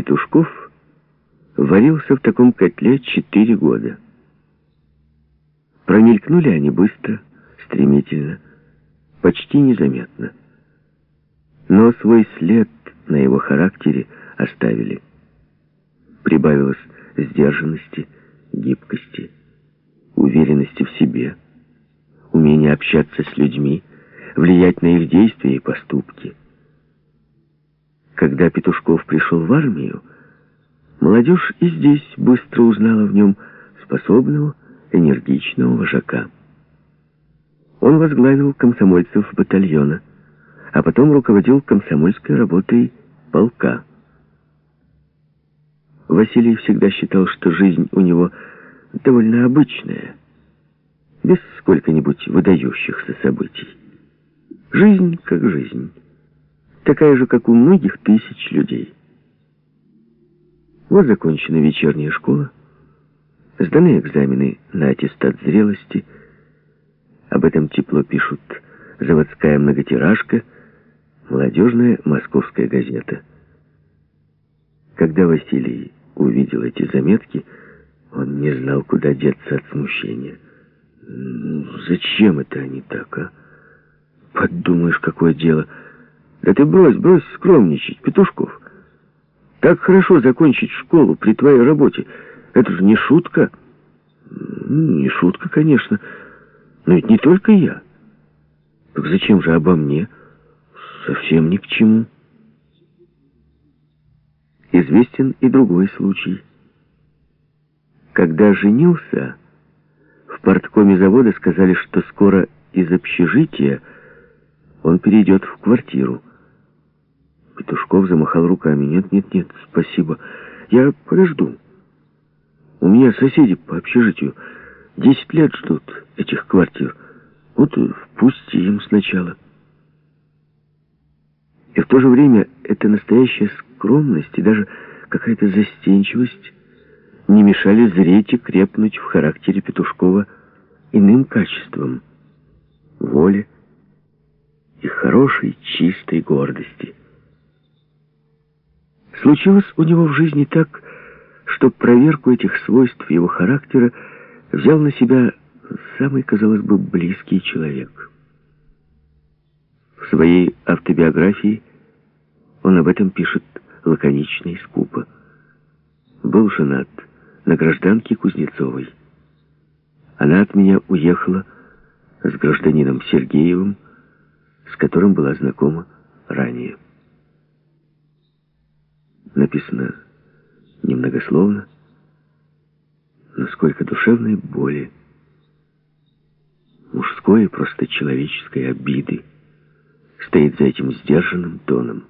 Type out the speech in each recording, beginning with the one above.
Петушков варился в таком котле четыре года. Промелькнули они быстро, стремительно, почти незаметно. Но свой след на его характере оставили. Прибавилось сдержанности, гибкости, уверенности в себе, умения общаться с людьми, влиять на их действия и поступки. Когда Петушков пришел в армию, молодежь и здесь быстро узнала в нем способного, энергичного вожака. Он возглавил комсомольцев батальона, а потом руководил комсомольской работой полка. Василий всегда считал, что жизнь у него довольно обычная, без сколько-нибудь выдающихся событий. Жизнь как жизнь, такая же, как у многих тысяч людей. Вот закончена вечерняя школа, сданы экзамены на аттестат зрелости, об этом тепло пишут заводская многотиражка, молодежная московская газета. Когда Василий увидел эти заметки, он не знал, куда деться от смущения. «Ну, «Зачем это они так, а? Подумаешь, какое дело!» «Да ты брось, брось скромничать, Петушков! Так хорошо закончить школу при твоей работе. Это же не шутка!» «Не шутка, конечно, но ведь не только я. Так зачем же обо мне? Совсем ни к чему». Известен и другой случай. Когда женился, в порткоме завода сказали, что скоро из общежития он перейдет в квартиру. Петушков замахал руками. «Нет, нет, нет, спасибо. Я подожду. У меня соседи по общежитию десять лет ждут этих квартир. Вот впусти им сначала». И в то же время это настоящая скромность и даже какая-то застенчивость не мешали зреть и крепнуть в характере Петушкова иным качеством — воли и хорошей, чистой гордости. Случилось у него в жизни так, что проверку этих свойств его характера взял на себя самый, казалось бы, близкий человек. В своей автобиографии он об этом пишет лаконично и скупо. Был женат на гражданке Кузнецовой. Она от меня уехала с гражданином Сергеевым, с которым была знакома ранее. Написано немногословно, но сколько душевной боли, мужской и просто человеческой обиды стоит за этим сдержанным тоном.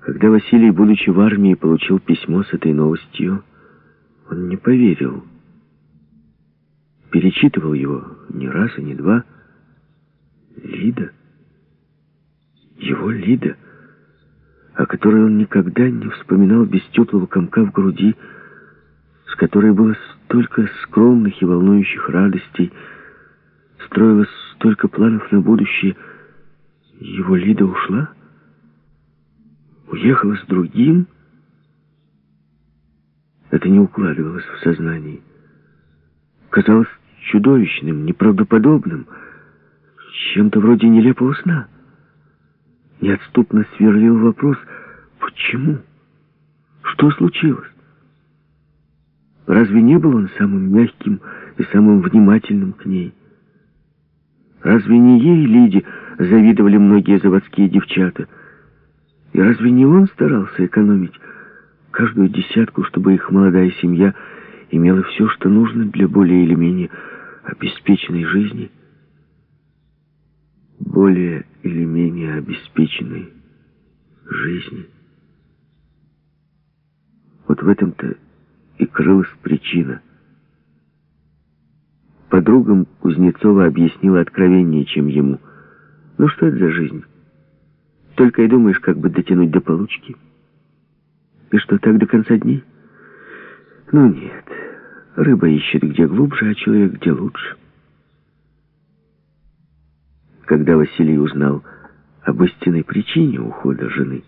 Когда Василий, будучи в армии, получил письмо с этой новостью, он не поверил. Перечитывал его не раз и не два. Лида, его Лида, о которой он никогда не вспоминал без теплого комка в груди, с которой было столько скромных и волнующих радостей, строилось столько планов на будущее, его Лида ушла? Уехала с другим? Это не укладывалось в сознании. Казалось чудовищным, неправдоподобным, чем-то вроде нелепого сна. Неотступно сверлил вопрос, почему? Что случилось? Разве не был он самым мягким и самым внимательным к ней? Разве не ей, Лиде, завидовали многие заводские девчата — и разве не он старался экономить каждую десятку, чтобы их молодая семья имела все, что нужно для более или менее обеспеченной жизни? Более или менее обеспеченной жизни. Вот в этом-то и крылась причина. Подругам Кузнецова объяснила откровеннее, чем ему. Ну что это за жизнь? Только и думаешь, как бы дотянуть до получки. И что, так до конца дней? Ну нет, рыба ищет где глубже, а человек где лучше. Когда Василий узнал об истинной причине ухода жены,